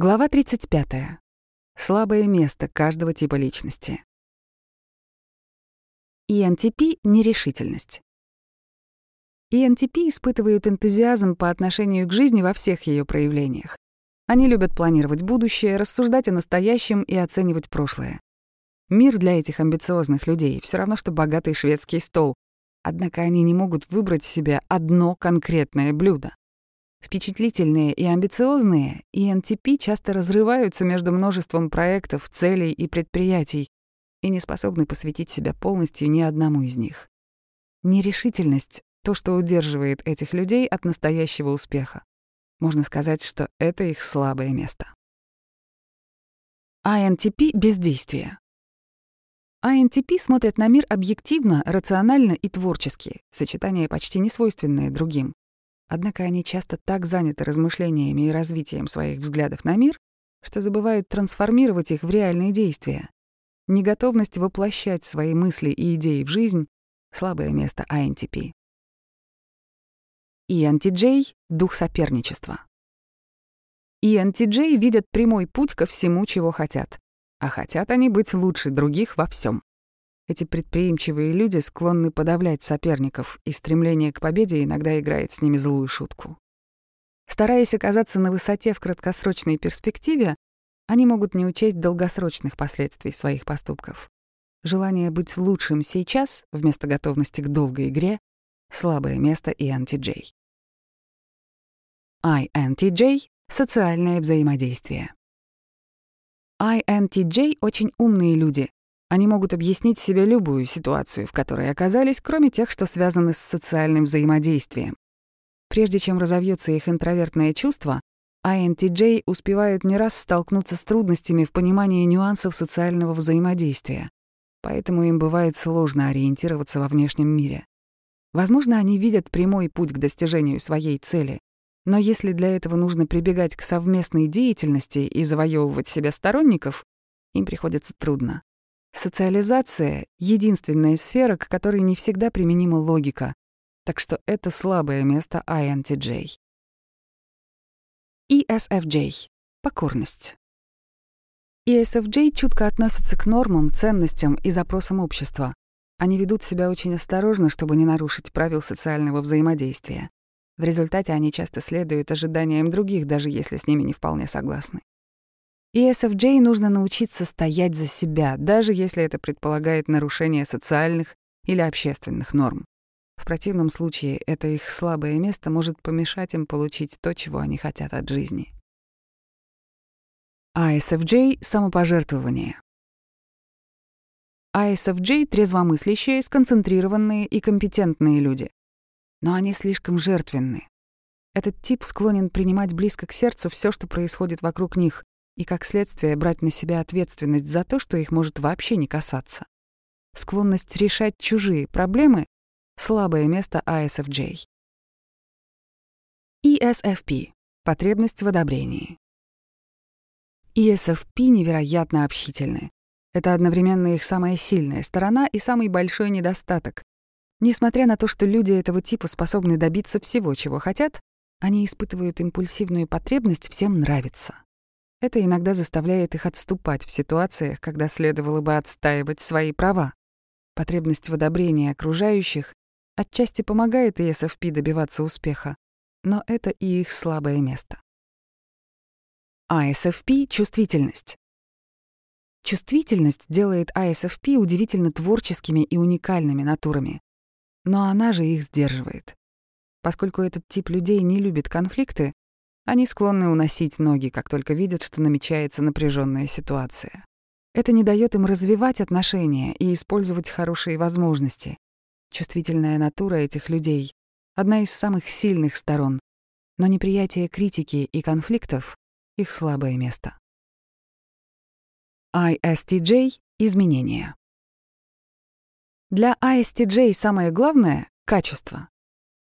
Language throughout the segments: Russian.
Глава 35. Слабое место каждого типа личности. ENTP — нерешительность. ENTP испытывают энтузиазм по отношению к жизни во всех ее проявлениях. Они любят планировать будущее, рассуждать о настоящем и оценивать прошлое. Мир для этих амбициозных людей все равно, что богатый шведский стол. Однако они не могут выбрать себе одно конкретное блюдо. Впечатлительные и амбициозные ENTP часто разрываются между множеством проектов, целей и предприятий и не способны посвятить себя полностью ни одному из них. Нерешительность — то, что удерживает этих людей от настоящего успеха. Можно сказать, что это их слабое место. INTP — бездействие. INTP смотрят на мир объективно, рационально и творчески, сочетание почти не свойственное другим. Однако они часто так заняты размышлениями и развитием своих взглядов на мир, что забывают трансформировать их в реальные действия. Неготовность воплощать свои мысли и идеи в жизнь — слабое место INTP. ENTJ — дух соперничества. ENTJ видят прямой путь ко всему, чего хотят. А хотят они быть лучше других во всем. Эти предприимчивые люди склонны подавлять соперников, и стремление к победе иногда играет с ними злую шутку. Стараясь оказаться на высоте в краткосрочной перспективе, они могут не учесть долгосрочных последствий своих поступков. Желание быть лучшим сейчас, вместо готовности к долгой игре, — слабое место и INTJ. INTJ — социальное взаимодействие. INTJ — очень умные люди, они могут объяснить себе любую ситуацию, в которой оказались, кроме тех, что связаны с социальным взаимодействием. Прежде чем разовьется их интровертное чувство, INTJ успевают не раз столкнуться с трудностями в понимании нюансов социального взаимодействия. Поэтому им бывает сложно ориентироваться во внешнем мире. Возможно, они видят прямой путь к достижению своей цели, но если для этого нужно прибегать к совместной деятельности и завоевывать себе сторонников, им приходится трудно. Социализация — единственная сфера, к которой не всегда применима логика, так что это слабое место INTJ. ESFJ — покорность. ESFJ чутко относятся к нормам, ценностям и запросам общества. Они ведут себя очень осторожно, чтобы не нарушить правил социального взаимодействия. В результате они часто следуют ожиданиям других, даже если с ними не вполне согласны. ESFJ нужно научиться стоять за себя, даже если это предполагает нарушение социальных или общественных норм. В противном случае это их слабое место может помешать им получить то, чего они хотят от жизни. ISFJ — самопожертвование. ISFJ — трезвомыслящие, сконцентрированные и компетентные люди. Но они слишком жертвенны. Этот тип склонен принимать близко к сердцу все, что происходит вокруг них, и, как следствие, брать на себя ответственность за то, что их может вообще не касаться. Склонность решать чужие проблемы — слабое место ISFJ. ESFP — потребность в одобрении. ESFP невероятно общительны. Это одновременно их самая сильная сторона и самый большой недостаток. Несмотря на то, что люди этого типа способны добиться всего, чего хотят, они испытывают импульсивную потребность всем нравиться. Это иногда заставляет их отступать в ситуациях, когда следовало бы отстаивать свои права. Потребность в одобрении окружающих отчасти помогает ESFP добиваться успеха, но это и их слабое место. ISFP — чувствительность. Чувствительность делает ISFP удивительно творческими и уникальными натурами, но она же их сдерживает. Поскольку этот тип людей не любит конфликты, они склонны уносить ноги, как только видят, что намечается напряженная ситуация. Это не дает им развивать отношения и использовать хорошие возможности. Чувствительная натура этих людей — одна из самых сильных сторон, но неприятие критики и конфликтов — их слабое место. ISTJ — изменения. Для ISTJ самое главное — качество.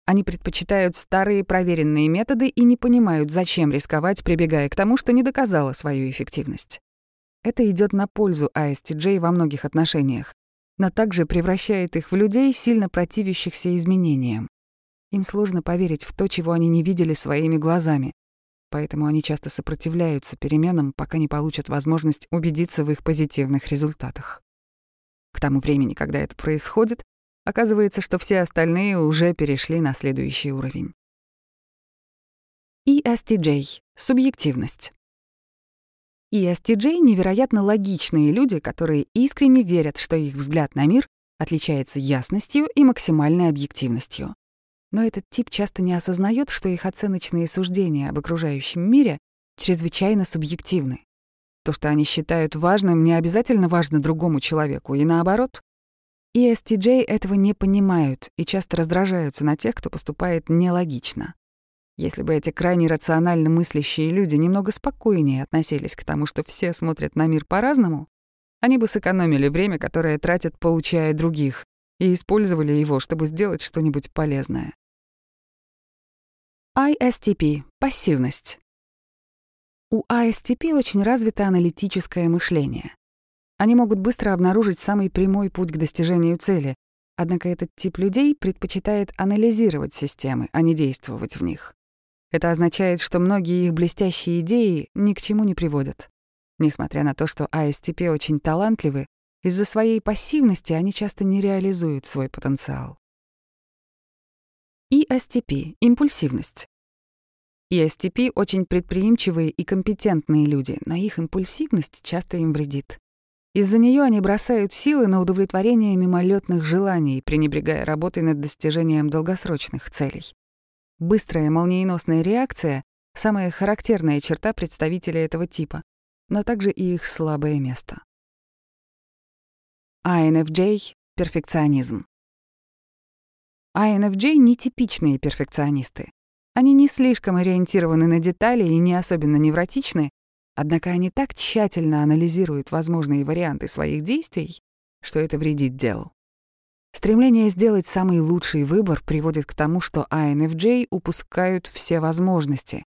Они предпочитают старые проверенные методы и не понимают, зачем рисковать, прибегая к тому, что не доказало свою эффективность. Это идет на пользу ISTJ во многих отношениях, но также превращает их в людей, сильно противящихся изменениям. Им сложно поверить в то, чего они не видели своими глазами. поэтому они часто сопротивляются переменам, пока не получат возможность убедиться в их позитивных результатах. К тому времени, когда это происходит, оказывается, что все остальные уже перешли на следующий уровень. ESTJ — субъективность. ESTJ — невероятно логичные люди, которые искренне верят, что их взгляд на мир отличается ясностью и максимальной объективностью. Но этот тип часто не осознает, что их оценочные суждения об окружающем мире чрезвычайно субъективны. То, что они считают важным, не обязательно важно другому человеку, и наоборот. ESTJ этого не понимают и часто раздражаются на тех, кто поступает нелогично. Если бы эти крайне рационально мыслящие люди немного спокойнее относились к тому, что все смотрят на мир по-разному, они бы сэкономили время, которое тратят, поучая других, и использовали его, чтобы сделать что-нибудь полезное. ISTP — пассивность. У ISTP очень развито аналитическое мышление. Они могут быстро обнаружить самый прямой путь к достижению цели, однако этот тип людей предпочитает анализировать системы, а не действовать в них. Это означает, что многие их блестящие идеи ни к чему не приводят. Несмотря на то, что ISTP очень талантливы, из-за своей пассивности они часто не реализуют свой потенциал. ESTP — импульсивность. ESTP — очень предприимчивые и компетентные люди, но их импульсивность часто им вредит. Из-за нее они бросают силы на удовлетворение мимолетных желаний, пренебрегая работой над достижением долгосрочных целей. Быстрая молниеносная реакция — самая характерная черта представителей этого типа, но также и их слабое место. INFJ — перфекционизм. INFJ — нетипичные перфекционисты. Они не слишком ориентированы на детали и не особенно невротичны, однако они так тщательно анализируют возможные варианты своих действий, что это вредит делу. Стремление сделать самый лучший выбор приводит к тому, что INFJ упускают все возможности.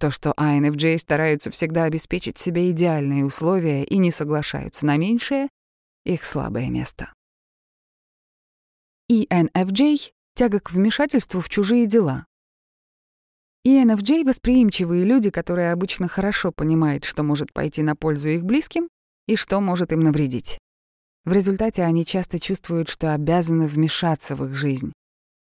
То, что INFJ стараются всегда обеспечить себе идеальные условия и не соглашаются на меньшее — их слабое место. ENFJ — тяга к вмешательству в чужие дела. ENFJ — восприимчивые люди, которые обычно хорошо понимают, что может пойти на пользу их близким и что может им навредить. В результате они часто чувствуют, что обязаны вмешаться в их жизнь.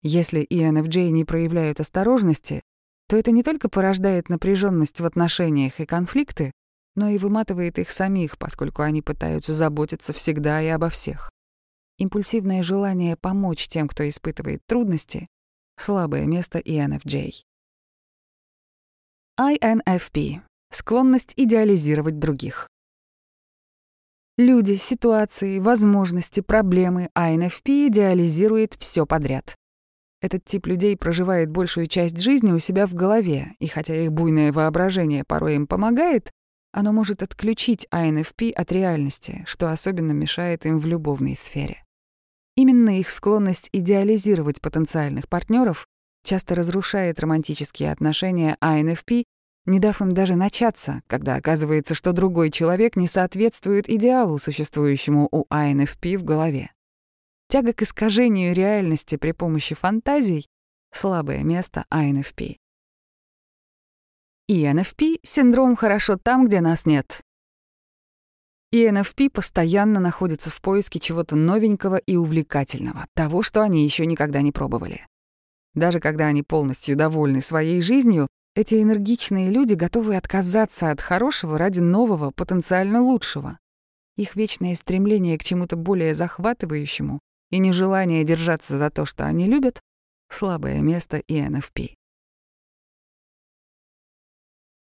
Если ENFJ не проявляют осторожности, то это не только порождает напряженность в отношениях и конфликты, но и выматывает их самих, поскольку они пытаются заботиться всегда и обо всех. Импульсивное желание помочь тем, кто испытывает трудности — слабое место ENFJ. INFP — склонность идеализировать других. Люди, ситуации, возможности, проблемы, НФП идеализирует все подряд. Этот тип людей проживает большую часть жизни у себя в голове, и хотя их буйное воображение порой им помогает, оно может отключить INFP от реальности, что особенно мешает им в любовной сфере. Именно их склонность идеализировать потенциальных партнеров часто разрушает романтические отношения INFP не дав им даже начаться, когда оказывается, что другой человек не соответствует идеалу, существующему у INFP в голове. Тяга к искажению реальности при помощи фантазий — слабое место INFP. ENFP — синдром «хорошо там, где нас нет». ENFP постоянно находится в поиске чего-то новенького и увлекательного, того, что они еще никогда не пробовали. Даже когда они полностью довольны своей жизнью, эти энергичные люди готовы отказаться от хорошего ради нового, потенциально лучшего. Их вечное стремление к чему-то более захватывающему и нежелание держаться за то, что они любят — слабое место ENFP.